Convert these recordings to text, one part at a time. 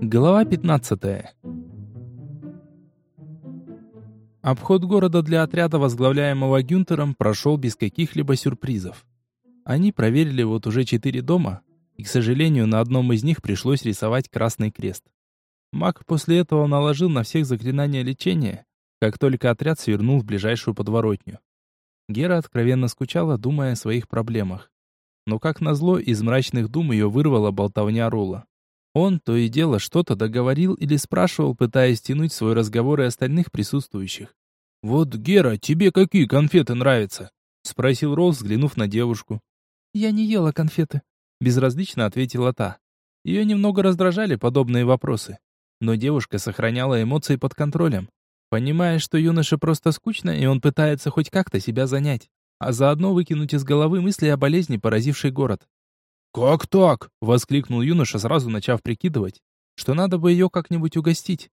Глава 15. Обход города для отряда, возглавляемого Гюнтером, прошел без каких-либо сюрпризов. Они проверили вот уже четыре дома, и, к сожалению, на одном из них пришлось рисовать красный крест. Маг после этого наложил на всех заклинания лечения, как только отряд свернул в ближайшую подворотню. Гера откровенно скучала, думая о своих проблемах. Но как назло, из мрачных дум ее вырвала болтовня Рола. Он то и дело что-то договорил или спрашивал, пытаясь тянуть свой разговор и остальных присутствующих. «Вот, Гера, тебе какие конфеты нравятся?» — спросил Ролл, взглянув на девушку. «Я не ела конфеты», — безразлично ответила та. Ее немного раздражали подобные вопросы. Но девушка сохраняла эмоции под контролем, понимая, что юноше просто скучно, и он пытается хоть как-то себя занять, а заодно выкинуть из головы мысли о болезни, поразившей город. «Как так?» — воскликнул юноша, сразу начав прикидывать, что надо бы ее как-нибудь угостить.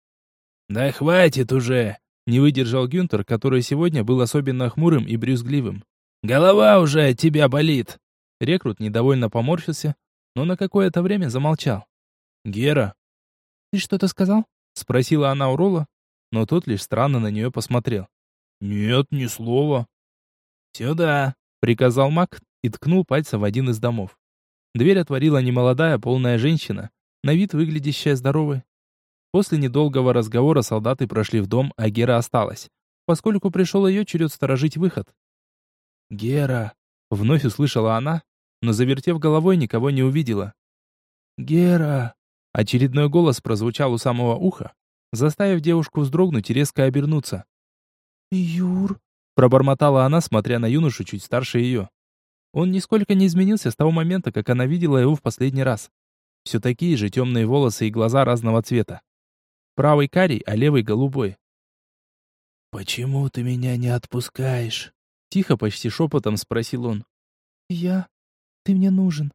«Да хватит уже!» — не выдержал Гюнтер, который сегодня был особенно хмурым и брюзгливым. «Голова уже от тебя болит!» Рекрут недовольно поморщился, но на какое-то время замолчал. «Гера!» «Ты что-то сказал?» — спросила она у Рола, но тот лишь странно на нее посмотрел. «Нет, ни слова». «Сюда!» — приказал маг и ткнул пальцем в один из домов. Дверь отворила немолодая, полная женщина, на вид выглядящая здоровой. После недолгого разговора солдаты прошли в дом, а Гера осталась, поскольку пришел ее черед сторожить выход. «Гера!» — вновь услышала она, но, завертев головой, никого не увидела. «Гера!» — очередной голос прозвучал у самого уха, заставив девушку вздрогнуть и резко обернуться. «Юр!» — пробормотала она, смотря на юношу чуть старше ее. Он нисколько не изменился с того момента, как она видела его в последний раз. Все такие же темные волосы и глаза разного цвета. Правый карий, а левый голубой. «Почему ты меня не отпускаешь?» Тихо, почти шепотом спросил он. «Я? Ты мне нужен.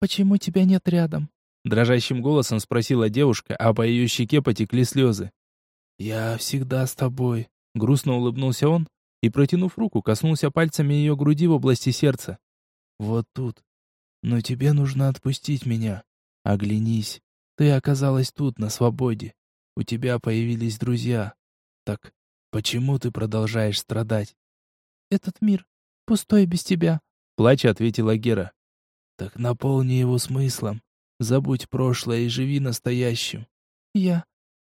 Почему тебя нет рядом?» Дрожащим голосом спросила девушка, а по ее щеке потекли слезы. «Я всегда с тобой», — грустно улыбнулся он, и, протянув руку, коснулся пальцами ее груди в области сердца. «Вот тут. Но тебе нужно отпустить меня. Оглянись. Ты оказалась тут, на свободе. У тебя появились друзья. Так почему ты продолжаешь страдать?» «Этот мир пустой без тебя», — плача ответила Гера. «Так наполни его смыслом. Забудь прошлое и живи настоящим». «Я...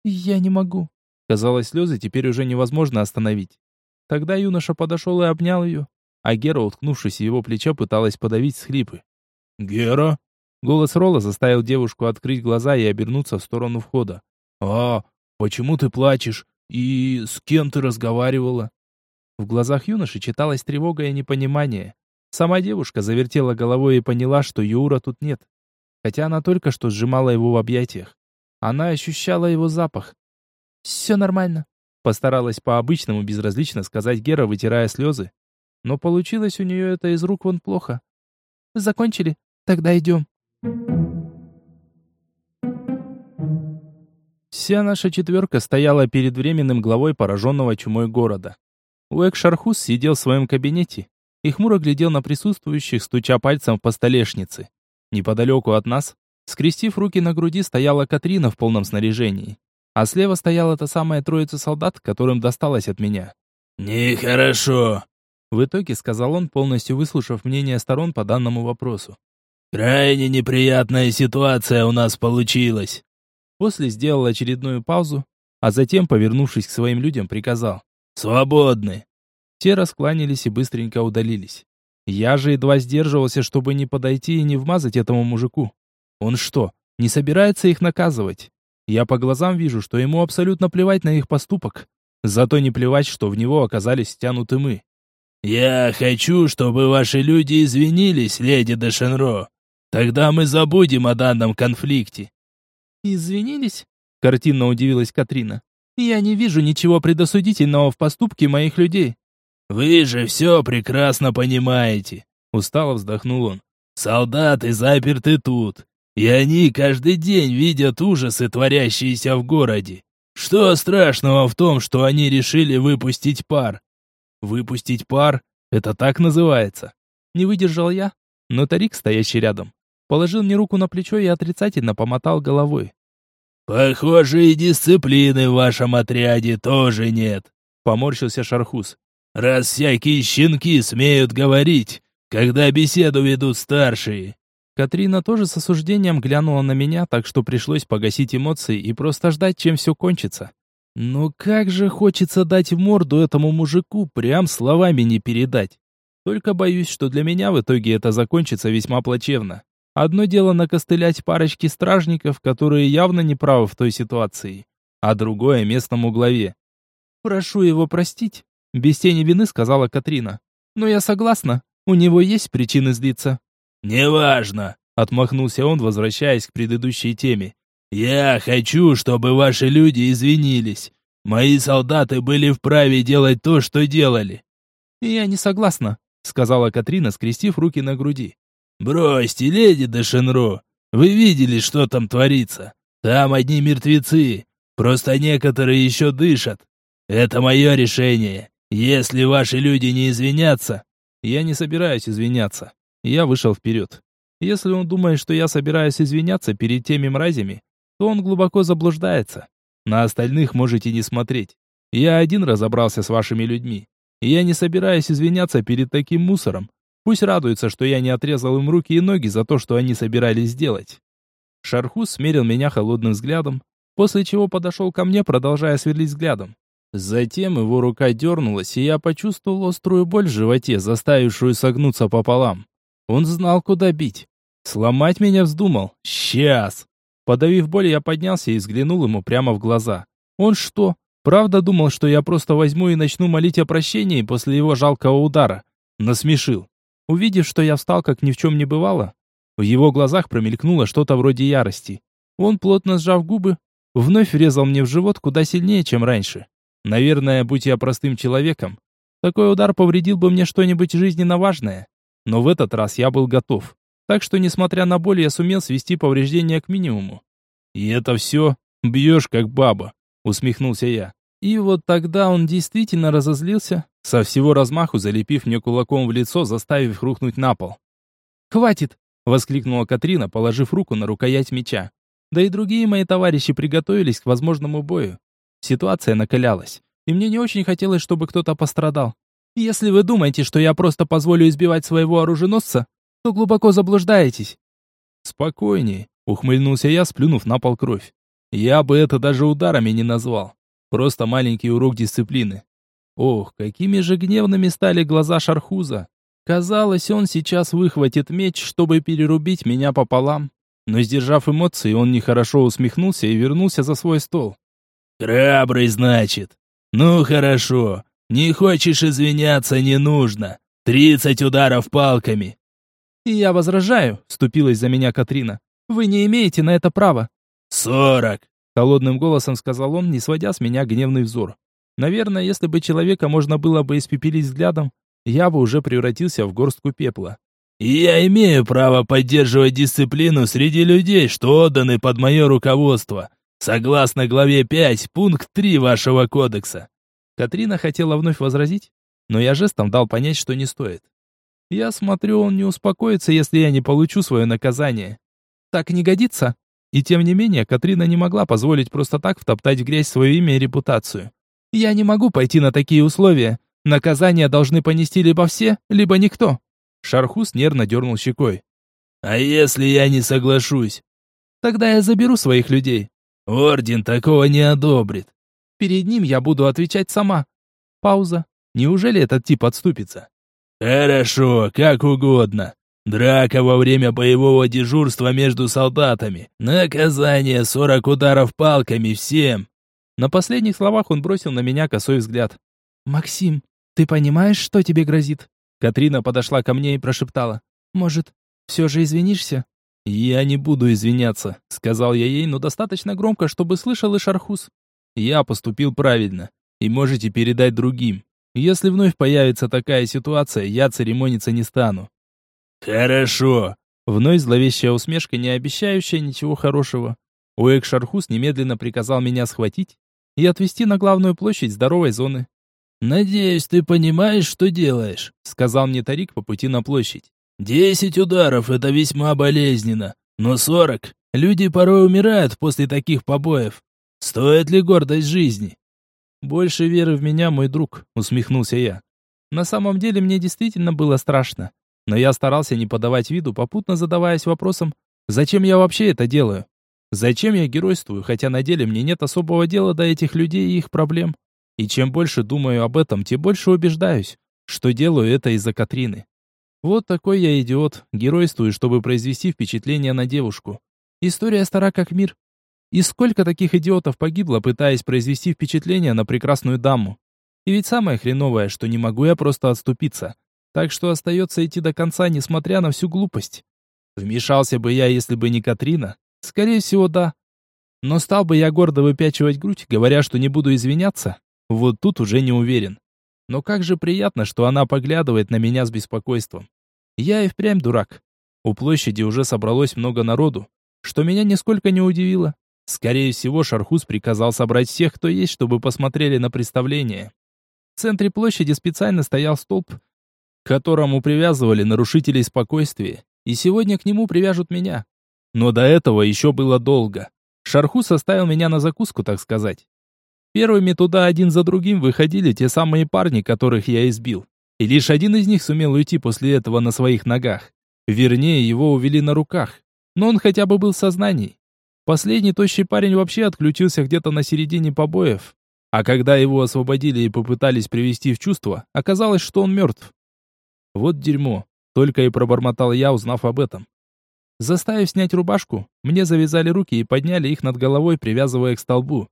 я не могу». Казалось, слезы теперь уже невозможно остановить. Тогда юноша подошел и обнял ее, а Гера, уткнувшись в его плечо, пыталась подавить схлипы. «Гера?» Голос Ролла заставил девушку открыть глаза и обернуться в сторону входа. «А, почему ты плачешь? И с кем ты разговаривала?» В глазах юноши читалась тревога и непонимание. Сама девушка завертела головой и поняла, что Юра тут нет. Хотя она только что сжимала его в объятиях. Она ощущала его запах. «Все нормально», Постаралась по-обычному безразлично сказать Гера, вытирая слезы. Но получилось у нее это из рук вон плохо. «Закончили? Тогда идем». Вся наша четверка стояла перед временным главой пораженного чумой города. Уэк Шархус сидел в своем кабинете и хмуро глядел на присутствующих, стуча пальцем по столешнице. Неподалеку от нас, скрестив руки на груди, стояла Катрина в полном снаряжении а слева стояла та самая троица солдат, которым досталось от меня. «Нехорошо», — в итоге сказал он, полностью выслушав мнение сторон по данному вопросу. «Крайне неприятная ситуация у нас получилась». После сделал очередную паузу, а затем, повернувшись к своим людям, приказал. «Свободны». Те раскланялись и быстренько удалились. Я же едва сдерживался, чтобы не подойти и не вмазать этому мужику. Он что, не собирается их наказывать? Я по глазам вижу, что ему абсолютно плевать на их поступок. Зато не плевать, что в него оказались стянуты мы. «Я хочу, чтобы ваши люди извинились, леди де Шенро. Тогда мы забудем о данном конфликте». «Извинились?» — картинно удивилась Катрина. «Я не вижу ничего предосудительного в поступке моих людей». «Вы же все прекрасно понимаете», — устало вздохнул он. «Солдаты заперты тут. И они каждый день видят ужасы, творящиеся в городе. Что страшного в том, что они решили выпустить пар? Выпустить пар? Это так называется. Не выдержал я, но Тарик, стоящий рядом, положил мне руку на плечо и отрицательно помотал головой. «Похоже, и дисциплины в вашем отряде тоже нет», — поморщился Шархус. «Раз всякие щенки смеют говорить, когда беседу ведут старшие». Катрина тоже с осуждением глянула на меня, так что пришлось погасить эмоции и просто ждать, чем все кончится. Но как же хочется дать морду этому мужику, прям словами не передать. Только боюсь, что для меня в итоге это закончится весьма плачевно. Одно дело накостылять парочки стражников, которые явно не правы в той ситуации, а другое местному главе. «Прошу его простить», — без тени вины сказала Катрина. «Но я согласна, у него есть причины злиться». «Неважно», — отмахнулся он, возвращаясь к предыдущей теме. «Я хочу, чтобы ваши люди извинились. Мои солдаты были вправе делать то, что делали». «Я не согласна», — сказала Катрина, скрестив руки на груди. «Бросьте, леди де Шенро. Вы видели, что там творится? Там одни мертвецы. Просто некоторые еще дышат. Это мое решение. Если ваши люди не извинятся...» «Я не собираюсь извиняться. Я вышел вперед. Если он думает, что я собираюсь извиняться перед теми мразями, то он глубоко заблуждается. На остальных можете не смотреть. Я один разобрался с вашими людьми. Я не собираюсь извиняться перед таким мусором. Пусть радуются, что я не отрезал им руки и ноги за то, что они собирались сделать. Шархус смерил меня холодным взглядом, после чего подошел ко мне, продолжая сверлить взглядом. Затем его рука дернулась, и я почувствовал острую боль в животе, заставившую согнуться пополам. Он знал, куда бить. Сломать меня вздумал. Сейчас. Подавив боль, я поднялся и взглянул ему прямо в глаза. Он что, правда думал, что я просто возьму и начну молить о прощении после его жалкого удара? Насмешил. Увидев, что я встал, как ни в чем не бывало, в его глазах промелькнуло что-то вроде ярости. Он, плотно сжав губы, вновь врезал мне в живот куда сильнее, чем раньше. Наверное, будь я простым человеком, такой удар повредил бы мне что-нибудь жизненно важное. Но в этот раз я был готов. Так что, несмотря на боль, я сумел свести повреждения к минимуму. «И это все? Бьешь, как баба», — усмехнулся я. И вот тогда он действительно разозлился, со всего размаху залепив мне кулаком в лицо, заставив рухнуть на пол. «Хватит!» — воскликнула Катрина, положив руку на рукоять меча. Да и другие мои товарищи приготовились к возможному бою. Ситуация накалялась, и мне не очень хотелось, чтобы кто-то пострадал. Если вы думаете, что я просто позволю избивать своего оруженосца, то глубоко заблуждаетесь. Спокойнее, ухмыльнулся я, сплюнув на пол кровь. Я бы это даже ударами не назвал. Просто маленький урок дисциплины. Ох, какими же гневными стали глаза Шархуза. Казалось, он сейчас выхватит меч, чтобы перерубить меня пополам. Но сдержав эмоции, он нехорошо усмехнулся и вернулся за свой стол. «Храбрый, значит? Ну хорошо, не хочешь извиняться, не нужно. Тридцать ударов палками. И я возражаю, вступилась за меня Катрина. Вы не имеете на это права. Сорок. Холодным голосом сказал он, не сводя с меня гневный взор. Наверное, если бы человека можно было бы испепелить взглядом, я бы уже превратился в горстку пепла. «Я имею право поддерживать дисциплину среди людей, что отданы под мое руководство, согласно главе 5, пункт 3 вашего кодекса. Катрина хотела вновь возразить, но я жестом дал понять, что не стоит. Я смотрю, он не успокоится, если я не получу свое наказание. Так не годится. И тем не менее, Катрина не могла позволить просто так втоптать в грязь свое имя и репутацию. Я не могу пойти на такие условия. Наказание должны понести либо все, либо никто. Шархус нервно дернул щекой. «А если я не соглашусь?» «Тогда я заберу своих людей». «Орден такого не одобрит». Перед ним я буду отвечать сама. Пауза. Неужели этот тип отступится? Хорошо, как угодно. Драка во время боевого дежурства между солдатами. Наказание сорок ударов палками всем. На последних словах он бросил на меня косой взгляд. «Максим, ты понимаешь, что тебе грозит?» Катрина подошла ко мне и прошептала. «Может, все же извинишься?» «Я не буду извиняться», — сказал я ей, но достаточно громко, чтобы слышал и Шархус. Я поступил правильно, и можете передать другим. Если вновь появится такая ситуация, я церемониться не стану. Хорошо. Вновь зловещая усмешка, не обещающая ничего хорошего. Уэк Шархус немедленно приказал меня схватить и отвезти на главную площадь здоровой зоны. «Надеюсь, ты понимаешь, что делаешь», — сказал мне Тарик по пути на площадь. Десять ударов — это весьма болезненно, но сорок. Люди порой умирают после таких побоев. Стоит ли гордость жизни? Больше веры в меня, мой друг, усмехнулся я. На самом деле мне действительно было страшно, но я старался не подавать виду, попутно задаваясь вопросом, зачем я вообще это делаю? Зачем я геройствую, хотя на деле мне нет особого дела до этих людей и их проблем? И чем больше думаю об этом, тем больше убеждаюсь, что делаю это из-за Катрины. Вот такой я идиот, геройствую, чтобы произвести впечатление на девушку. История стара как мир. И сколько таких идиотов погибло, пытаясь произвести впечатление на прекрасную даму. И ведь самое хреновое, что не могу я просто отступиться. Так что остается идти до конца, несмотря на всю глупость. Вмешался бы я, если бы не Катрина? Скорее всего, да. Но стал бы я гордо выпячивать грудь, говоря, что не буду извиняться? Вот тут уже не уверен. Но как же приятно, что она поглядывает на меня с беспокойством. Я и впрямь дурак. У площади уже собралось много народу, что меня нисколько не удивило. Скорее всего, Шархус приказал собрать всех, кто есть, чтобы посмотрели на представление. В центре площади специально стоял столб, к которому привязывали нарушителей спокойствия, и сегодня к нему привяжут меня. Но до этого еще было долго. Шархус оставил меня на закуску, так сказать. Первыми туда один за другим выходили те самые парни, которых я избил. И лишь один из них сумел уйти после этого на своих ногах. Вернее, его увели на руках. Но он хотя бы был в сознании. Последний тощий парень вообще отключился где-то на середине побоев. А когда его освободили и попытались привести в чувство, оказалось, что он мертв. Вот дерьмо. Только и пробормотал я, узнав об этом. Заставив снять рубашку, мне завязали руки и подняли их над головой, привязывая к столбу.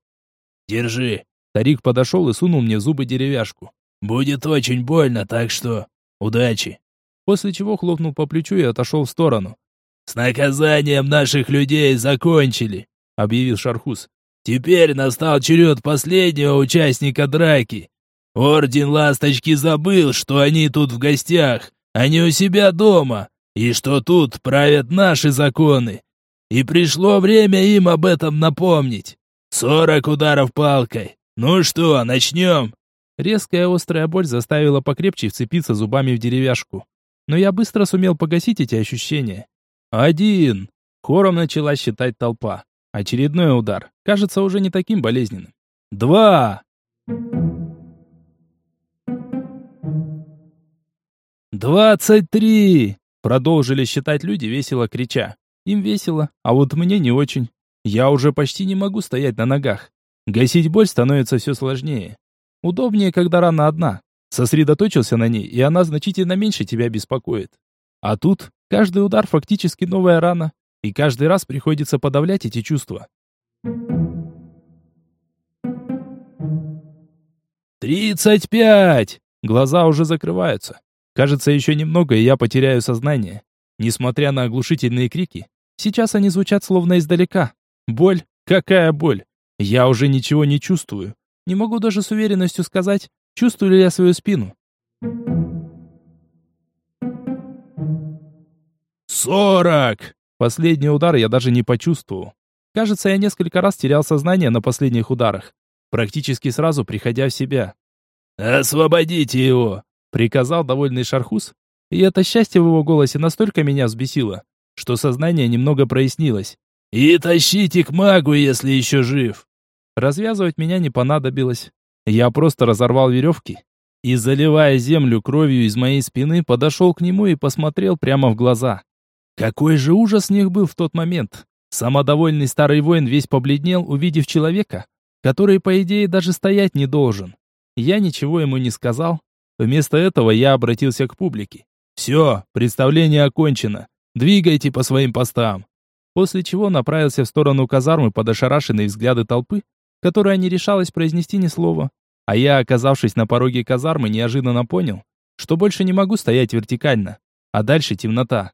«Держи!» Тарик подошел и сунул мне в зубы деревяшку. «Будет очень больно, так что удачи!» После чего хлопнул по плечу и отошел в сторону. «С наказанием наших людей закончили!» — объявил Шархус. «Теперь настал черед последнего участника драки. Орден Ласточки забыл, что они тут в гостях, а не у себя дома, и что тут правят наши законы. И пришло время им об этом напомнить. Сорок ударов палкой. Ну что, начнем?» Резкая острая боль заставила покрепче вцепиться зубами в деревяшку. Но я быстро сумел погасить эти ощущения. Один. Хором начала считать толпа. Очередной удар. Кажется уже не таким болезненным. Два. «Двадцать три!» Продолжили считать люди, весело крича. Им весело, а вот мне не очень. Я уже почти не могу стоять на ногах. Гасить боль становится все сложнее. Удобнее, когда рана одна. Сосредоточился на ней, и она значительно меньше тебя беспокоит. А тут каждый удар фактически новая рана, и каждый раз приходится подавлять эти чувства. «Тридцать пять!» Глаза уже закрываются. Кажется, еще немного, и я потеряю сознание. Несмотря на оглушительные крики, сейчас они звучат словно издалека. Боль? Какая боль? Я уже ничего не чувствую. Не могу даже с уверенностью сказать, чувствую ли я свою спину. «Сорок!» Последний удар я даже не почувствовал. Кажется, я несколько раз терял сознание на последних ударах, практически сразу приходя в себя. «Освободите его!» приказал довольный Шархус, и это счастье в его голосе настолько меня взбесило, что сознание немного прояснилось. «И тащите к магу, если еще жив!» Развязывать меня не понадобилось. Я просто разорвал веревки и, заливая землю кровью из моей спины, подошел к нему и посмотрел прямо в глаза. Какой же ужас в них был в тот момент! Самодовольный старый воин весь побледнел, увидев человека, который, по идее, даже стоять не должен. Я ничего ему не сказал, Вместо этого я обратился к публике. «Все, представление окончено. Двигайте по своим постам». После чего направился в сторону казармы под ошарашенные взгляды толпы, которая не решалась произнести ни слова. А я, оказавшись на пороге казармы, неожиданно понял, что больше не могу стоять вертикально, а дальше темнота.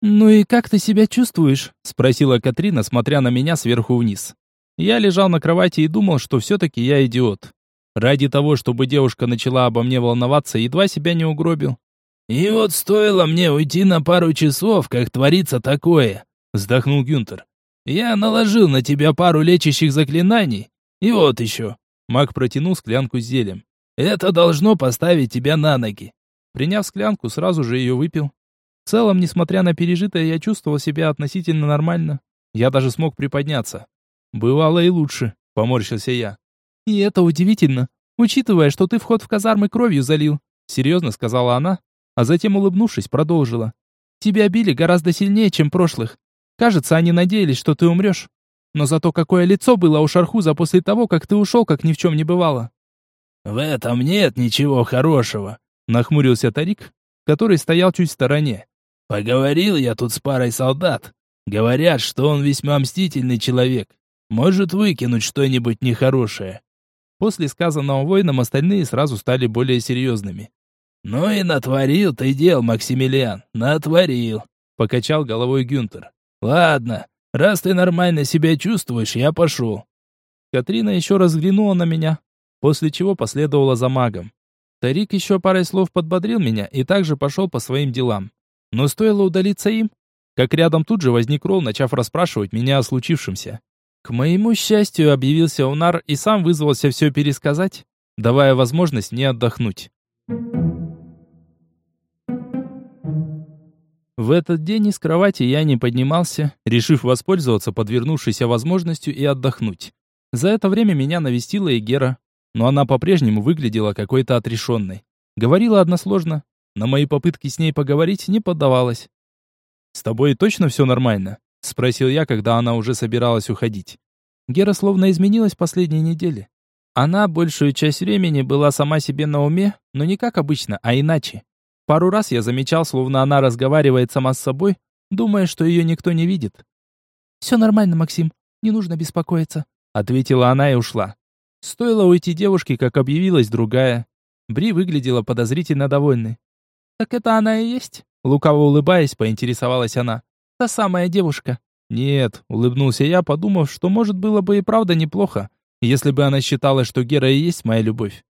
«Ну и как ты себя чувствуешь?» — спросила Катрина, смотря на меня сверху вниз. Я лежал на кровати и думал, что все-таки я идиот. Ради того, чтобы девушка начала обо мне волноваться, едва себя не угробил. «И вот стоило мне уйти на пару часов, как творится такое», — вздохнул Гюнтер. «Я наложил на тебя пару лечащих заклинаний. И вот еще». Маг протянул склянку с зелем. Это должно поставить тебя на ноги. Приняв склянку, сразу же ее выпил. В целом, несмотря на пережитое, я чувствовал себя относительно нормально. Я даже смог приподняться. Бывало и лучше, поморщился я. И это удивительно, учитывая, что ты вход в казармы кровью залил, серьезно сказала она, а затем, улыбнувшись, продолжила. Тебя били гораздо сильнее, чем прошлых. Кажется, они надеялись, что ты умрешь. Но зато какое лицо было у Шархуза после того, как ты ушел, как ни в чем не бывало. В этом нет ничего хорошего, нахмурился Тарик, который стоял чуть в стороне. Поговорил я тут с парой солдат. Говорят, что он весьма мстительный человек. Может выкинуть что-нибудь нехорошее. После сказанного воином остальные сразу стали более серьезными. «Ну и натворил ты дел, Максимилиан, натворил», — покачал головой Гюнтер. «Ладно, раз ты нормально себя чувствуешь, я пошел». Катрина еще раз взглянула на меня, после чего последовала за магом. Тарик еще парой слов подбодрил меня и также пошел по своим делам. Но стоило удалиться им, как рядом тут же возник Ролл, начав расспрашивать меня о случившемся. К моему счастью, объявился Унар и сам вызвался все пересказать, давая возможность мне отдохнуть. В этот день из кровати я не поднимался, решив воспользоваться подвернувшейся возможностью и отдохнуть. За это время меня навестила и Гера, но она по-прежнему выглядела какой-то отрешенной. Говорила односложно, на мои попытки с ней поговорить не поддавалась. «С тобой точно все нормально?» — спросил я, когда она уже собиралась уходить. Гера словно изменилась последние недели. Она большую часть времени была сама себе на уме, но не как обычно, а иначе. Пару раз я замечал, словно она разговаривает сама с собой, думая, что ее никто не видит. «Все нормально, Максим, не нужно беспокоиться», — ответила она и ушла. Стоило уйти девушке, как объявилась другая. Бри выглядела подозрительно довольной. «Так это она и есть?» Лукаво улыбаясь, поинтересовалась она. «Та самая девушка». «Нет», — улыбнулся я, подумав, что, может, было бы и правда неплохо, если бы она считала, что Гера и есть моя любовь.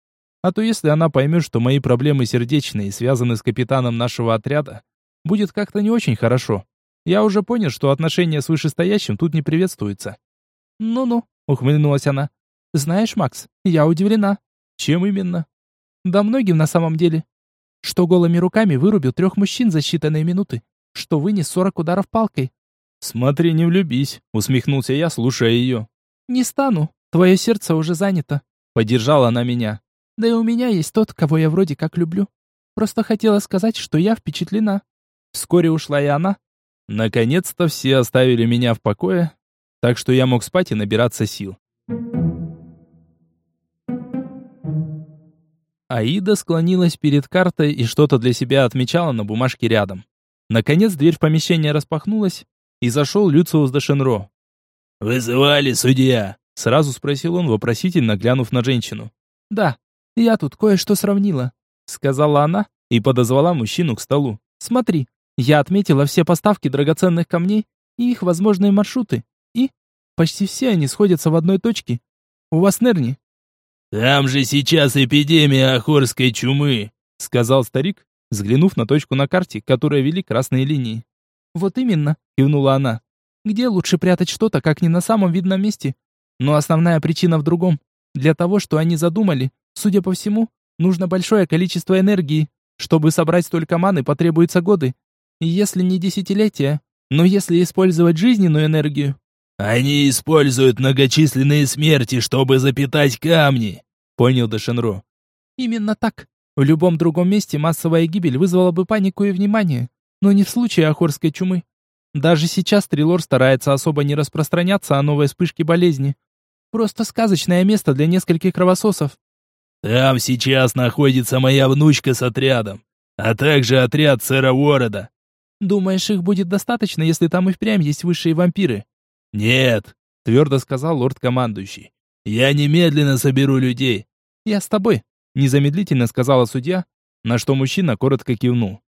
А то если она поймет, что мои проблемы сердечные связаны с капитаном нашего отряда, будет как-то не очень хорошо. Я уже понял, что отношения с вышестоящим тут не приветствуются. «Ну-ну», — ухмыльнулась она. «Знаешь, Макс, я удивлена». «Чем именно?» «Да многим на самом деле что голыми руками вырубил трех мужчин за считанные минуты, что вынес сорок ударов палкой. «Смотри, не влюбись», — усмехнулся я, слушая ее. «Не стану, твое сердце уже занято», — поддержала она меня. «Да и у меня есть тот, кого я вроде как люблю. Просто хотела сказать, что я впечатлена». Вскоре ушла и она. Наконец-то все оставили меня в покое, так что я мог спать и набираться сил. Аида склонилась перед картой и что-то для себя отмечала на бумажке рядом. Наконец дверь в помещение распахнулась, и зашел Люциус де Шенро. «Вызывали судья?» — сразу спросил он, вопросительно глянув на женщину. «Да, я тут кое-что сравнила», — сказала она и подозвала мужчину к столу. «Смотри, я отметила все поставки драгоценных камней и их возможные маршруты, и почти все они сходятся в одной точке. У вас Нерни «Там же сейчас эпидемия охорской чумы», — сказал старик, взглянув на точку на карте, которая вели красные линии. «Вот именно», — кивнула она. «Где лучше прятать что-то, как не на самом видном месте? Но основная причина в другом. Для того, что они задумали, судя по всему, нужно большое количество энергии. Чтобы собрать столько маны, потребуются годы. Если не десятилетия, но если использовать жизненную энергию, «Они используют многочисленные смерти, чтобы запитать камни», — понял Дешенро. «Именно так. В любом другом месте массовая гибель вызвала бы панику и внимание, но не в случае охорской чумы. Даже сейчас Трилор старается особо не распространяться о новой вспышке болезни. Просто сказочное место для нескольких кровососов. Там сейчас находится моя внучка с отрядом, а также отряд сэра Уорреда. Думаешь, их будет достаточно, если там и впрямь есть высшие вампиры? «Нет», — твердо сказал лорд-командующий. «Я немедленно соберу людей». «Я с тобой», — незамедлительно сказала судья, на что мужчина коротко кивнул.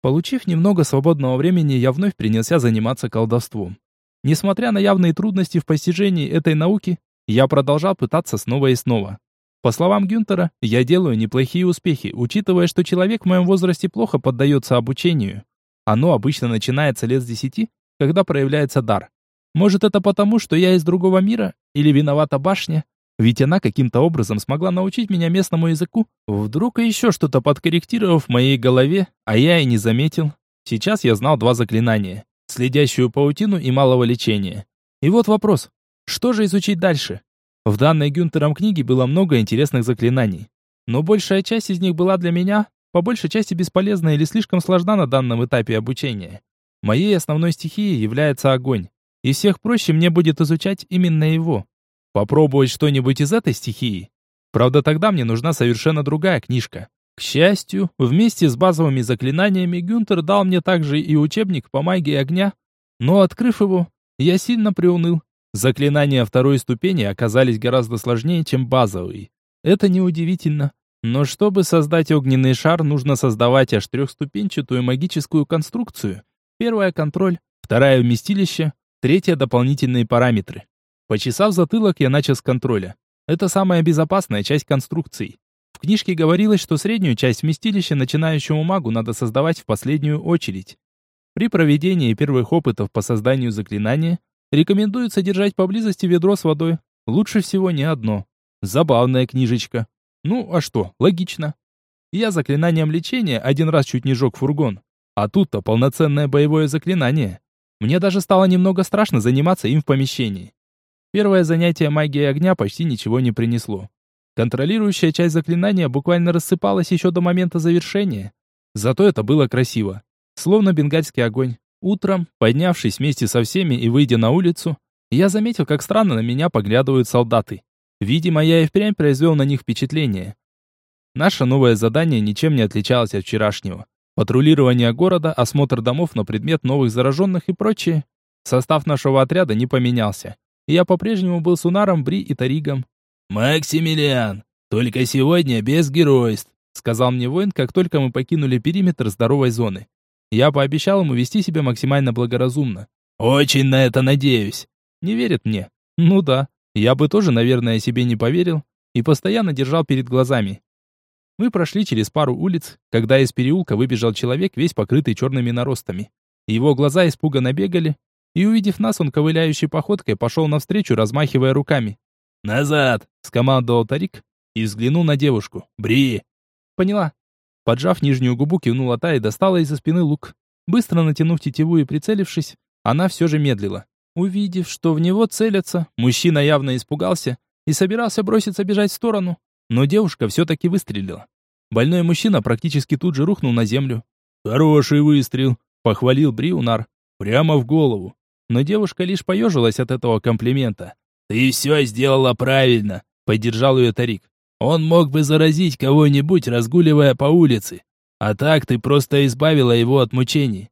Получив немного свободного времени, я вновь принялся заниматься колдовством. Несмотря на явные трудности в постижении этой науки, я продолжал пытаться снова и снова. По словам Гюнтера, я делаю неплохие успехи, учитывая, что человек в моем возрасте плохо поддается обучению. Оно обычно начинается лет с десяти, когда проявляется дар. Может, это потому, что я из другого мира? Или виновата башня? Ведь она каким-то образом смогла научить меня местному языку. Вдруг еще что-то подкорректировав в моей голове, а я и не заметил. Сейчас я знал два заклинания. Следящую паутину и малого лечения. И вот вопрос. Что же изучить дальше? В данной Гюнтером книге было много интересных заклинаний. Но большая часть из них была для меня, по большей части бесполезна или слишком сложна на данном этапе обучения. Моей основной стихией является огонь. И всех проще мне будет изучать именно его. Попробовать что-нибудь из этой стихии. Правда, тогда мне нужна совершенно другая книжка. К счастью, вместе с базовыми заклинаниями Гюнтер дал мне также и учебник по магии огня, но открыв его, я сильно приуныл. Заклинания второй ступени оказались гораздо сложнее, чем базовые. Это неудивительно. Но чтобы создать огненный шар, нужно создавать аж трехступенчатую магическую конструкцию. Первая — контроль, вторая — вместилище, третья — дополнительные параметры. Почесав затылок, я начал с контроля. Это самая безопасная часть конструкции. В книжке говорилось, что среднюю часть вместилища начинающему магу надо создавать в последнюю очередь. При проведении первых опытов по созданию заклинания рекомендуется держать поблизости ведро с водой. Лучше всего не одно. Забавная книжечка. Ну, а что, логично. Я заклинанием лечения один раз чуть не жег фургон. А тут-то полноценное боевое заклинание. Мне даже стало немного страшно заниматься им в помещении. Первое занятие магией огня почти ничего не принесло. Контролирующая часть заклинания буквально рассыпалась еще до момента завершения. Зато это было красиво. Словно бенгальский огонь. Утром, поднявшись вместе со всеми и выйдя на улицу, я заметил, как странно на меня поглядывают солдаты. Видимо, я и впрямь произвел на них впечатление. Наше новое задание ничем не отличалось от вчерашнего. Патрулирование города, осмотр домов на предмет новых зараженных и прочее. Состав нашего отряда не поменялся. Я по-прежнему был с Унаром, Бри и Таригом. «Максимилиан, только сегодня без геройств», сказал мне воин, как только мы покинули периметр здоровой зоны. Я пообещал ему вести себя максимально благоразумно. «Очень на это надеюсь». Не верит мне? Ну да, я бы тоже, наверное, себе не поверил и постоянно держал перед глазами. Мы прошли через пару улиц, когда из переулка выбежал человек, весь покрытый черными наростами. Его глаза испуганно бегали, и, увидев нас, он ковыляющей походкой пошел навстречу, размахивая руками. «Назад!» — скомандовал Тарик и взглянул на девушку. «Бри!» «Поняла». Поджав нижнюю губу, кивнула та и достала из-за спины лук. Быстро натянув тетиву и прицелившись, она все же медлила. Увидев, что в него целятся, мужчина явно испугался и собирался броситься бежать в сторону, но девушка все-таки выстрелила. Больной мужчина практически тут же рухнул на землю. «Хороший выстрел», — похвалил Бриунар. «Прямо в голову». Но девушка лишь поежилась от этого комплимента. «Ты все сделала правильно», — поддержал ее Тарик. «Он мог бы заразить кого-нибудь, разгуливая по улице. А так ты просто избавила его от мучений».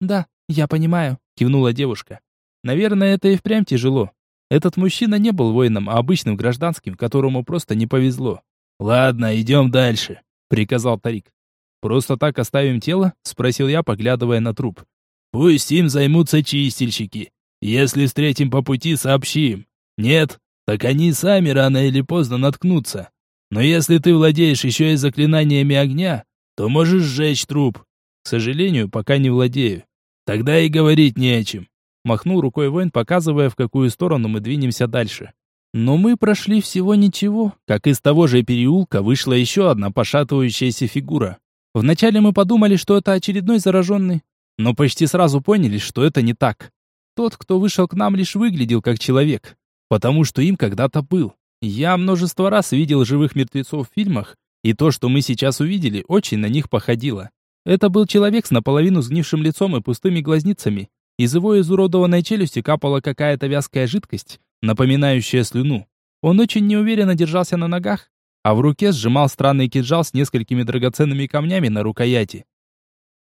«Да, я понимаю», — кивнула девушка. «Наверное, это и впрямь тяжело. Этот мужчина не был воином, а обычным гражданским, которому просто не повезло». «Ладно, идем дальше», — приказал Тарик. «Просто так оставим тело?» — спросил я, поглядывая на труп. «Пусть им займутся чистильщики. Если встретим по пути, сообщим. Нет, так они сами рано или поздно наткнутся. Но если ты владеешь еще и заклинаниями огня, то можешь сжечь труп. К сожалению, пока не владею. Тогда и говорить не о чем. Махнул рукой воин, показывая, в какую сторону мы двинемся дальше. Но мы прошли всего ничего, как из того же переулка вышла еще одна пошатывающаяся фигура. Вначале мы подумали, что это очередной зараженный, но почти сразу поняли, что это не так. Тот, кто вышел к нам, лишь выглядел как человек потому что им когда-то был. Я множество раз видел живых мертвецов в фильмах, и то, что мы сейчас увидели, очень на них походило. Это был человек с наполовину сгнившим лицом и пустыми глазницами. Из его изуродованной челюсти капала какая-то вязкая жидкость, напоминающая слюну. Он очень неуверенно держался на ногах, а в руке сжимал странный кинжал с несколькими драгоценными камнями на рукояти.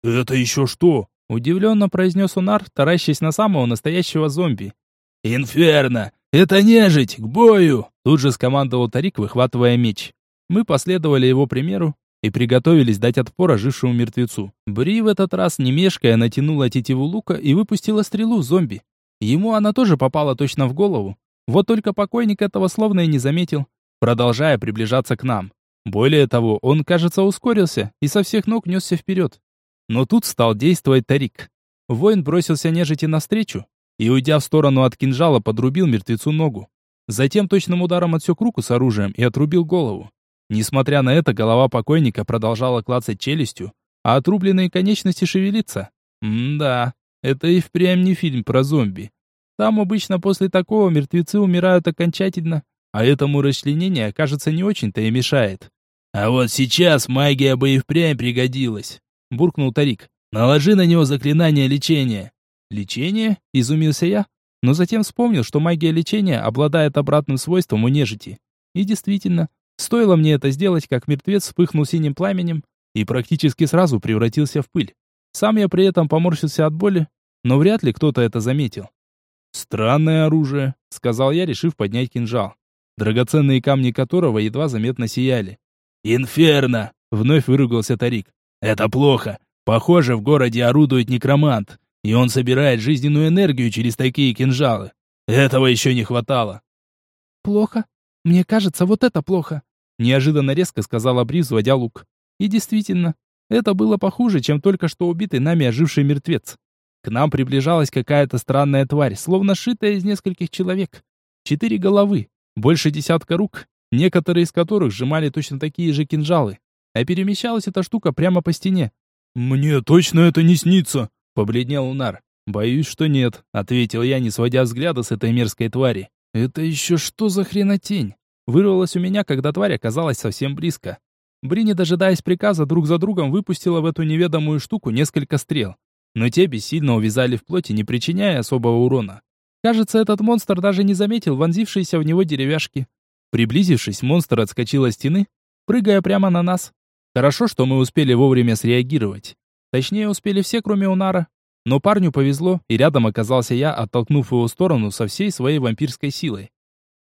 «Это еще что?» – удивленно произнес Унар, таращась на самого настоящего зомби. «Инферно! «Это нежить! К бою!» Тут же скомандовал Тарик, выхватывая меч. Мы последовали его примеру и приготовились дать отпор ожившему мертвецу. Бри в этот раз, не мешкая, натянула тетиву лука и выпустила стрелу в зомби. Ему она тоже попала точно в голову. Вот только покойник этого словно и не заметил, продолжая приближаться к нам. Более того, он, кажется, ускорился и со всех ног несся вперед. Но тут стал действовать Тарик. Воин бросился нежити навстречу, и, уйдя в сторону от кинжала, подрубил мертвецу ногу. Затем точным ударом отсек руку с оружием и отрубил голову. Несмотря на это, голова покойника продолжала клацать челюстью, а отрубленные конечности шевелиться. М-да, это и впрямь не фильм про зомби. Там обычно после такого мертвецы умирают окончательно, а этому расчленение, кажется, не очень-то и мешает. «А вот сейчас магия бы и впрямь пригодилась», — буркнул Тарик. «Наложи на него заклинание лечения». «Лечение?» — изумился я, но затем вспомнил, что магия лечения обладает обратным свойством у нежити. И действительно, стоило мне это сделать, как мертвец вспыхнул синим пламенем и практически сразу превратился в пыль. Сам я при этом поморщился от боли, но вряд ли кто-то это заметил. «Странное оружие», — сказал я, решив поднять кинжал, драгоценные камни которого едва заметно сияли. «Инферно!» — вновь выругался Тарик. «Это плохо. Похоже, в городе орудует некромант и он собирает жизненную энергию через такие кинжалы. Этого еще не хватало. Плохо. Мне кажется, вот это плохо. Неожиданно резко сказала Бри, взводя лук. И действительно, это было похуже, чем только что убитый нами оживший мертвец. К нам приближалась какая-то странная тварь, словно шитая из нескольких человек. Четыре головы, больше десятка рук, некоторые из которых сжимали точно такие же кинжалы. А перемещалась эта штука прямо по стене. «Мне точно это не снится!» Побледнел Унар. «Боюсь, что нет», — ответил я, не сводя взгляда с этой мерзкой твари. «Это еще что за хренотень?» Вырвалась у меня, когда тварь оказалась совсем близко. Бри, не дожидаясь приказа, друг за другом выпустила в эту неведомую штуку несколько стрел. Но те бессильно увязали в плоти, не причиняя особого урона. Кажется, этот монстр даже не заметил вонзившиеся в него деревяшки. Приблизившись, монстр отскочил от стены, прыгая прямо на нас. Хорошо, что мы успели вовремя среагировать. Точнее, успели все, кроме Унара. Но парню повезло, и рядом оказался я, оттолкнув его в сторону со всей своей вампирской силой.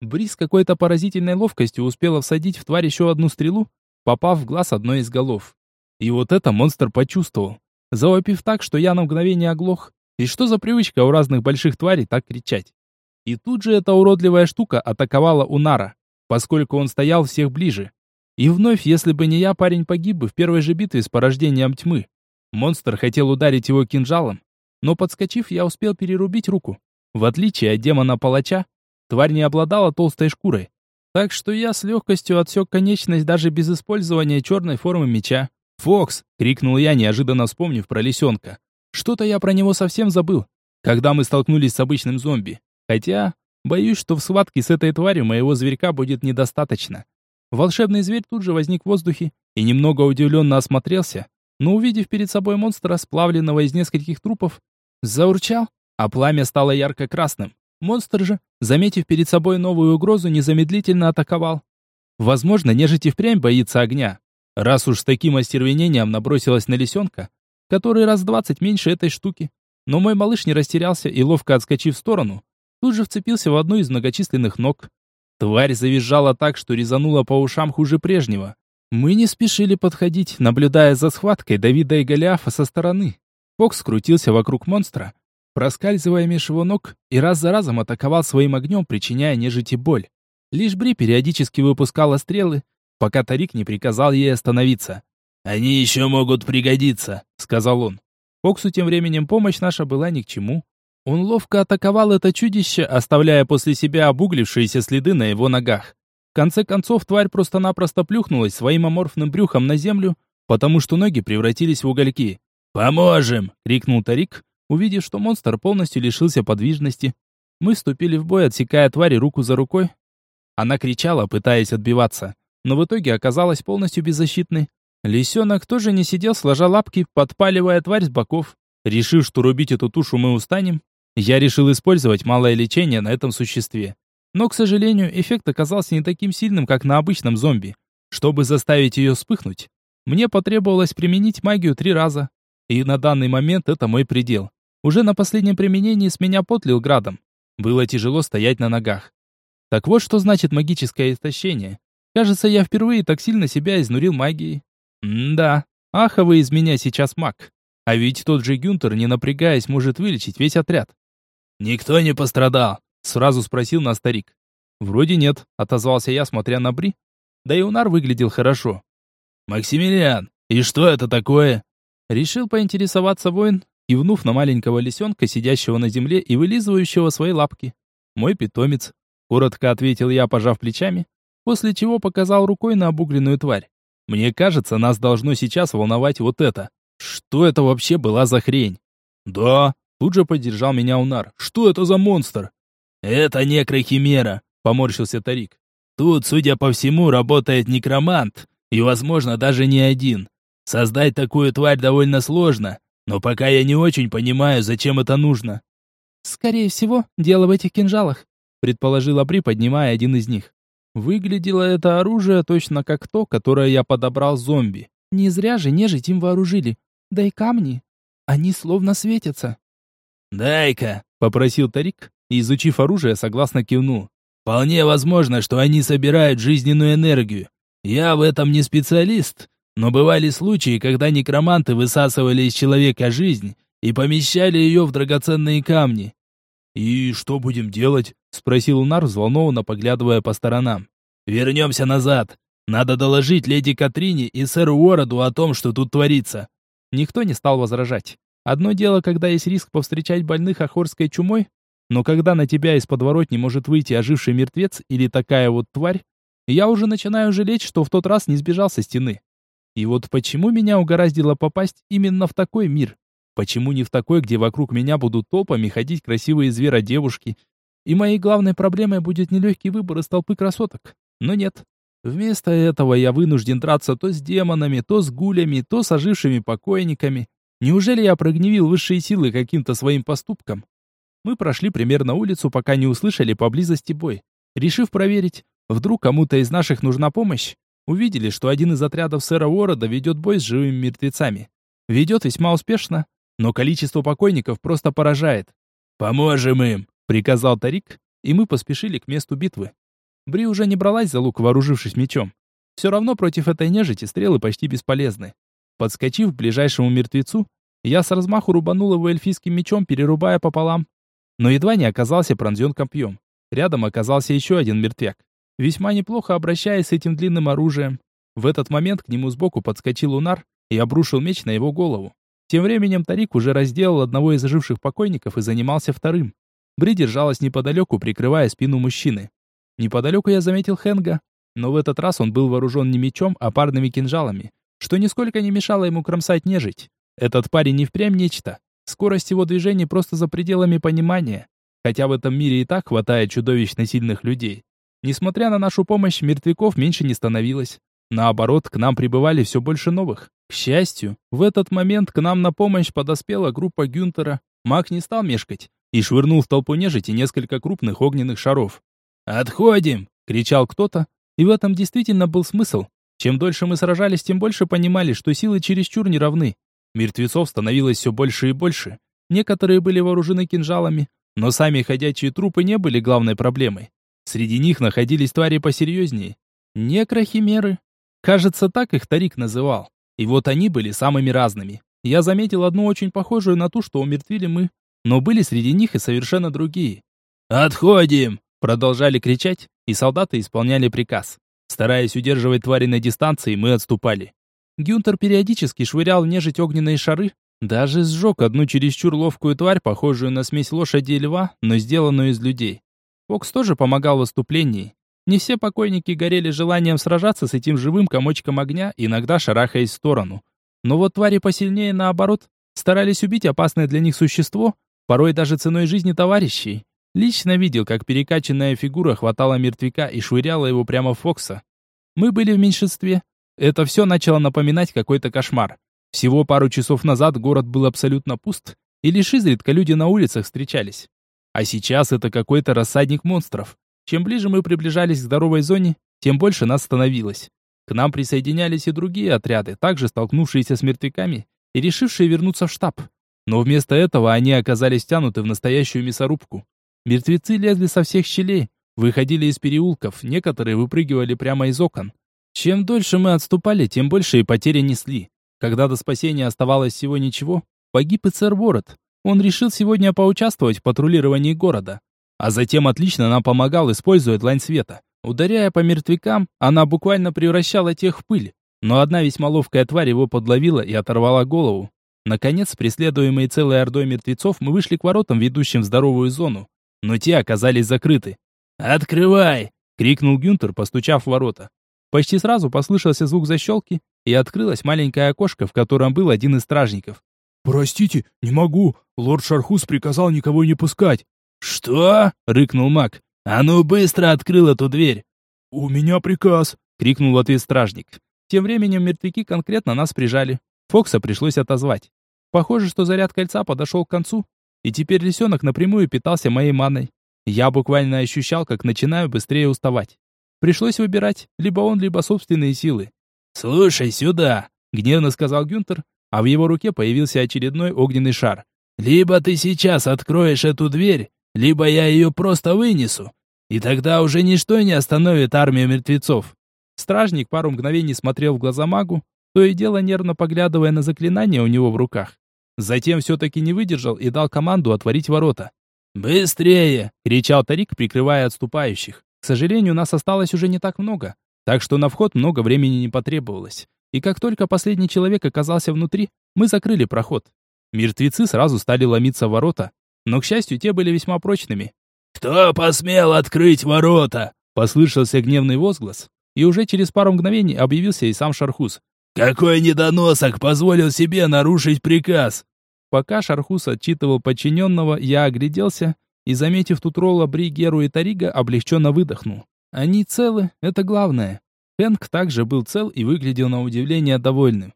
Бри с какой-то поразительной ловкостью успела всадить в тварь еще одну стрелу, попав в глаз одной из голов. И вот это монстр почувствовал, завопив так, что я на мгновение оглох. И что за привычка у разных больших тварей так кричать? И тут же эта уродливая штука атаковала Унара, поскольку он стоял всех ближе. И вновь, если бы не я, парень погиб бы в первой же битве с порождением тьмы. Монстр хотел ударить его кинжалом, но подскочив, я успел перерубить руку. В отличие от демона-палача, тварь не обладала толстой шкурой, так что я с легкостью отсек конечность даже без использования черной формы меча. «Фокс!» — крикнул я, неожиданно вспомнив про лисенка. Что-то я про него совсем забыл, когда мы столкнулись с обычным зомби. Хотя, боюсь, что в схватке с этой тварью моего зверька будет недостаточно. Волшебный зверь тут же возник в воздухе и немного удивленно осмотрелся, но увидев перед собой монстра, сплавленного из нескольких трупов, заурчал, а пламя стало ярко-красным. Монстр же, заметив перед собой новую угрозу, незамедлительно атаковал. Возможно, нежить и впрямь боится огня. Раз уж с таким остервенением набросилась на лисенка, который раз двадцать меньше этой штуки. Но мой малыш не растерялся и, ловко отскочив в сторону, тут же вцепился в одну из многочисленных ног. Тварь завизжала так, что резанула по ушам хуже прежнего. Мы не спешили подходить, наблюдая за схваткой Давида и Голиафа со стороны. Фокс крутился вокруг монстра, проскальзывая меж его ног, и раз за разом атаковал своим огнем, причиняя нежити боль. Лишь Бри периодически выпускала стрелы, пока Тарик не приказал ей остановиться. «Они еще могут пригодиться», — сказал он. Фоксу тем временем помощь наша была ни к чему. Он ловко атаковал это чудище, оставляя после себя обуглившиеся следы на его ногах. В конце концов, тварь просто-напросто плюхнулась своим аморфным брюхом на землю, потому что ноги превратились в угольки. «Поможем!» — крикнул Тарик, увидев, что монстр полностью лишился подвижности. Мы вступили в бой, отсекая твари руку за рукой. Она кричала, пытаясь отбиваться, но в итоге оказалась полностью беззащитной. Лисенок тоже не сидел, сложа лапки, подпаливая тварь с боков. Решив, что рубить эту тушу мы устанем, я решил использовать малое лечение на этом существе. Но, к сожалению, эффект оказался не таким сильным, как на обычном зомби. Чтобы заставить ее вспыхнуть, мне потребовалось применить магию три раза. И на данный момент это мой предел. Уже на последнем применении с меня потлил градом. Было тяжело стоять на ногах. Так вот, что значит магическое истощение. Кажется, я впервые так сильно себя изнурил магией. М-да, аховый из меня сейчас маг. А ведь тот же Гюнтер, не напрягаясь, может вылечить весь отряд. «Никто не пострадал», Сразу спросил нас старик. Вроде нет, отозвался я, смотря на Бри. Да и Унар выглядел хорошо. Максимилиан, и что это такое? Решил поинтересоваться воин, кивнув на маленького лисенка, сидящего на земле и вылизывающего свои лапки. «Мой питомец», — коротко ответил я, пожав плечами, после чего показал рукой на обугленную тварь. «Мне кажется, нас должно сейчас волновать вот это. Что это вообще была за хрень?» «Да», — тут же поддержал меня Унар. «Что это за монстр?» «Это некрохимера», — поморщился Тарик. «Тут, судя по всему, работает некромант, и, возможно, даже не один. Создать такую тварь довольно сложно, но пока я не очень понимаю, зачем это нужно. Скорее всего, дело в этих кинжалах, предположила Бри, поднимая один из них. Выглядело это оружие точно как то, которое я подобрал зомби. Не зря же нежить им вооружили. Да и камни. Они словно светятся. «Дай-ка», — попросил Тарик, и, изучив оружие, согласно кивнул. «Вполне возможно, что они собирают жизненную энергию. Я в этом не специалист, но бывали случаи, когда некроманты высасывали из человека жизнь и помещали ее в драгоценные камни. «И что будем делать?» — спросил Унар, взволнованно поглядывая по сторонам. «Вернемся назад. Надо доложить леди Катрине и сэру Уороду о том, что тут творится». Никто не стал возражать. Одно дело, когда есть риск повстречать больных охорской чумой, но когда на тебя из подворотни может выйти оживший мертвец или такая вот тварь, я уже начинаю жалеть, что в тот раз не сбежал со стены. И вот почему меня угораздило попасть именно в такой мир? Почему не в такой, где вокруг меня будут толпами ходить красивые зверодевушки? И моей главной проблемой будет нелегкий выбор из толпы красоток. Но нет. Вместо этого я вынужден драться то с демонами, то с гулями, то с ожившими покойниками. Неужели я прогневил высшие силы каким-то своим поступком? Мы прошли примерно улицу, пока не услышали поблизости бой. Решив проверить, вдруг кому-то из наших нужна помощь, Увидели, что один из отрядов сэра Уорреда ведет бой с живыми мертвецами. Ведет весьма успешно, но количество покойников просто поражает. «Поможем им!» — приказал Тарик, и мы поспешили к месту битвы. Бри уже не бралась за лук, вооружившись мечом. Все равно против этой нежити стрелы почти бесполезны. Подскочив к ближайшему мертвецу, я с размаху рубанул его эльфийским мечом, перерубая пополам. Но едва не оказался пронзен копьем. Рядом оказался еще один мертвяк весьма неплохо обращаясь с этим длинным оружием. В этот момент к нему сбоку подскочил Лунар и обрушил меч на его голову. Тем временем Тарик уже разделал одного из оживших покойников и занимался вторым. Бри держалась неподалеку, прикрывая спину мужчины. Неподалеку я заметил Хенга, но в этот раз он был вооружен не мечом, а парными кинжалами, что нисколько не мешало ему кромсать нежить. Этот парень не впрямь нечто. Скорость его движений просто за пределами понимания. Хотя в этом мире и так хватает чудовищно сильных людей. Несмотря на нашу помощь, мертвяков меньше не становилось. Наоборот, к нам прибывали все больше новых. К счастью, в этот момент к нам на помощь подоспела группа Гюнтера. Маг не стал мешкать и швырнул в толпу нежити несколько крупных огненных шаров. «Отходим!» — кричал кто-то, и в этом действительно был смысл. Чем дольше мы сражались, тем больше понимали, что силы чересчур не равны. Мертвецов становилось все больше и больше. Некоторые были вооружены кинжалами, но сами ходячие трупы не были главной проблемой. Среди них находились твари посерьезнее. Некрохимеры. Кажется, так их Тарик называл. И вот они были самыми разными. Я заметил одну очень похожую на ту, что умертвили мы, но были среди них и совершенно другие. «Отходим!» Продолжали кричать, и солдаты исполняли приказ. Стараясь удерживать твари на дистанции, мы отступали. Гюнтер периодически швырял в нежить огненные шары, даже сжег одну чересчур ловкую тварь, похожую на смесь лошади и льва, но сделанную из людей. Фокс тоже помогал в выступлении. Не все покойники горели желанием сражаться с этим живым комочком огня, иногда шарахаясь в сторону. Но вот твари посильнее, наоборот, старались убить опасное для них существо, порой даже ценой жизни товарищей. Лично видел, как перекачанная фигура хватала мертвяка и швыряла его прямо в Фокса. Мы были в меньшинстве. Это все начало напоминать какой-то кошмар. Всего пару часов назад город был абсолютно пуст, и лишь изредка люди на улицах встречались. А сейчас это какой-то рассадник монстров. Чем ближе мы приближались к здоровой зоне, тем больше нас становилось. К нам присоединялись и другие отряды, также столкнувшиеся с мертвяками и решившие вернуться в штаб. Но вместо этого они оказались тянуты в настоящую мясорубку. Мертвецы лезли со всех щелей, выходили из переулков, некоторые выпрыгивали прямо из окон. Чем дольше мы отступали, тем больше и потери несли. Когда до спасения оставалось всего ничего, погиб и царь Ворот. Он решил сегодня поучаствовать в патрулировании города. А затем отлично нам помогал, используя длань света. Ударяя по мертвякам, она буквально превращала тех в пыль. Но одна весьма ловкая тварь его подловила и оторвала голову. Наконец, преследуемые целой ордой мертвецов, мы вышли к воротам, ведущим в здоровую зону. Но те оказались закрыты. «Открывай!» — крикнул Гюнтер, постучав в ворота. Почти сразу послышался звук защелки, и открылось маленькое окошко, в котором был один из стражников. «Простите, не могу. Лорд Шархус приказал никого не пускать». «Что?» — рыкнул маг. «А ну быстро открыл эту дверь!» «У меня приказ!» — крикнул в ответ стражник. Тем временем мертвяки конкретно нас прижали. Фокса пришлось отозвать. Похоже, что заряд кольца подошел к концу, и теперь лисенок напрямую питался моей маной. Я буквально ощущал, как начинаю быстрее уставать. Пришлось выбирать, либо он, либо собственные силы. «Слушай сюда!» — гневно сказал Гюнтер, а в его руке появился очередной огненный шар. «Либо ты сейчас откроешь эту дверь, либо я ее просто вынесу, и тогда уже ничто не остановит армию мертвецов». Стражник пару мгновений смотрел в глаза магу, то и дело нервно поглядывая на заклинание у него в руках. Затем все-таки не выдержал и дал команду отворить ворота. «Быстрее!» — кричал Тарик, прикрывая отступающих. К сожалению, нас осталось уже не так много, так что на вход много времени не потребовалось. И как только последний человек оказался внутри, мы закрыли проход. Мертвецы сразу стали ломиться в ворота, но, к счастью, те были весьма прочными. «Кто посмел открыть ворота?» Послышался гневный возглас, и уже через пару мгновений объявился и сам Шархус. «Какой недоносок позволил себе нарушить приказ?» Пока Шархус отчитывал подчиненного, я огляделся и, заметив тут Ролла, Бри, Геру и Тарига, облегченно выдохнул. Они целы, это главное. Хэнк также был цел и выглядел на удивление довольным.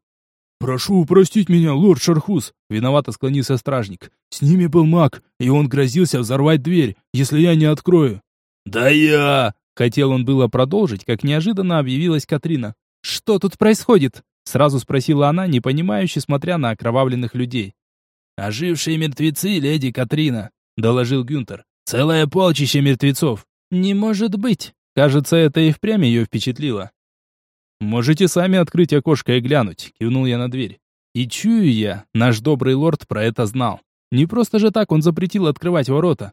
«Прошу простить меня, лорд Шархус», — виновато склонился стражник. «С ними был маг, и он грозился взорвать дверь, если я не открою». «Да я...» — хотел он было продолжить, как неожиданно объявилась Катрина. «Что тут происходит?» — сразу спросила она, непонимающе смотря на окровавленных людей. «Ожившие мертвецы, леди Катрина», — доложил Гюнтер. «Целое полчище мертвецов». «Не может быть!» Кажется, это и впрямь ее впечатлило. «Можете сами открыть окошко и глянуть», — кивнул я на дверь. И чую я, наш добрый лорд про это знал. Не просто же так он запретил открывать ворота.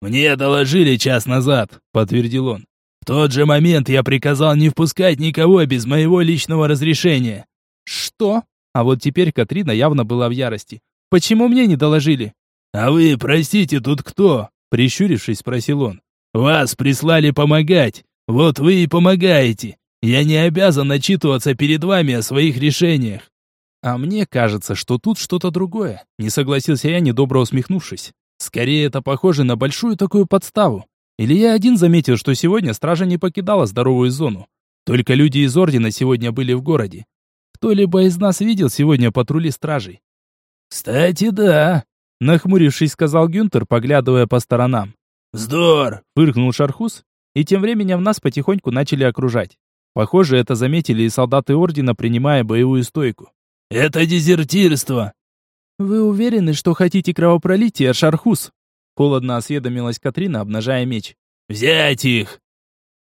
«Мне доложили час назад», — подтвердил он. В тот же момент я приказал не впускать никого без моего личного разрешения. Что? А вот теперь Катрина явно была в ярости. Почему мне не доложили? А вы, простите, тут кто? Прищурившись, спросил он. Вас прислали помогать. Вот вы и помогаете. Я не обязан начитываться перед вами о своих решениях. А мне кажется, что тут что-то другое. Не согласился я, недобро усмехнувшись. Скорее это похоже на большую такую подставу. Или я один заметил, что сегодня стража не покидала здоровую зону. Только люди из Ордена сегодня были в городе. Кто-либо из нас видел сегодня патрули стражей? «Кстати, да», — нахмурившись, сказал Гюнтер, поглядывая по сторонам. «Вздор!» — фыркнул Шархус, и тем временем нас потихоньку начали окружать. Похоже, это заметили и солдаты Ордена, принимая боевую стойку. «Это дезертирство!» «Вы уверены, что хотите кровопролития, Шархус?» Холодно осведомилась Катрина, обнажая меч. «Взять их!»